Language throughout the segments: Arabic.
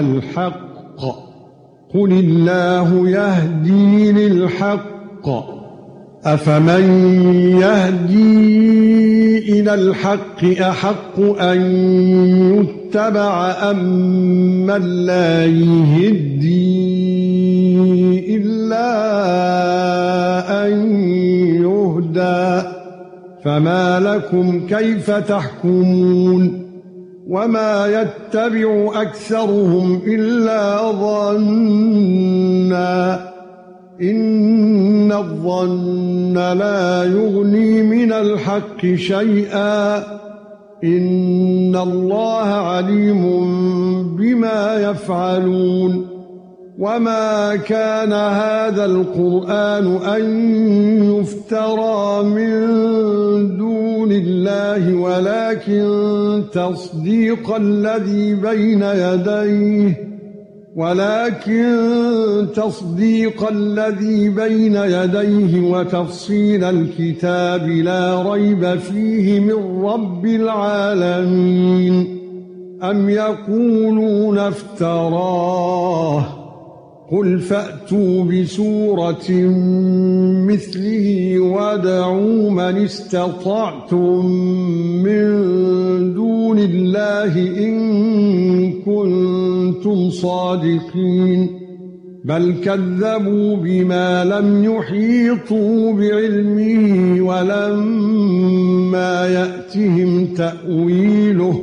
إِلَى الْحَقِّ. قُلِ اللَّهُ يَهْدِي لِلْحَقِّ. أَفَمَن يَهْدِي إِلَى الْحَقِّ أَحَقُّ أَن يُتَّبَعَ أَمَّن لَّا يَهْدِي إِلَّا أَن يُهْدَىٰ؟ فَمَا لَكُمْ كَيْفَ تَحْكُمُونَ؟ وَمَا يَتَّبِعُ أَكْثَرُهُمْ إِلَّا ظَنًّا إِنَّ الظَّنَّ لَا يُغْنِي مِنَ الْحَقِّ شَيْئًا إِنَّ اللَّهَ عَلِيمٌ بِمَا يَفْعَلُونَ وَمَا كَانَ هَذَا الْقُرْآنُ أَن يُفْتَرَى مِن دُونِ اللَّهِ وَلَكِن تَصْدِيقَ الَّذِي بَيْنَ يَدَيْهِ ولكن تصديق الذي بين يديه وتفصيل الكتاب لا ريب فيه من رب العالمين. أم يقولون افتراه؟ قل فأتوا بسورة مثله وادعوا من استطعتم من دون الله إن كنتم صادقين. بل كذبوا بما لم يحيطوا بعلمه ولما يأتهم تأويله.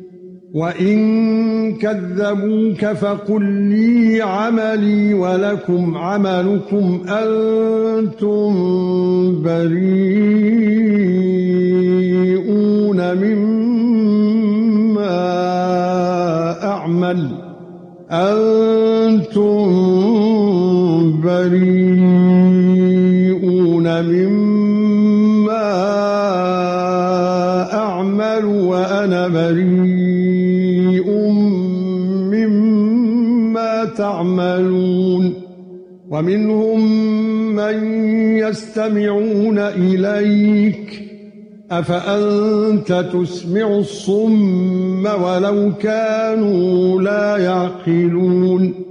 وَإِن كَذَّبُوكَ فَقُل لِّي عَمَلِي وَلَكُمْ عَمَلُكُمْ أَنتُم بَرِيئُونَ مِمَّا أَعْمَلُ أَنتُم بَرِيئُونَ مِمَّا أَعْمَلُ وَأَنَا بَرِيءٌ تَعْمَلُونَ. وَمِنْهُم مَّن يَسْتَمِعُونَ إِلَيْكَ. أَفَأَنتَ تُسْمِعُ الصُّمَّ وَلَوْ كَانُوا لَا يَعْقِلُونَ.